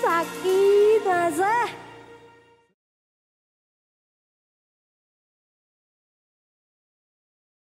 saquinas. É?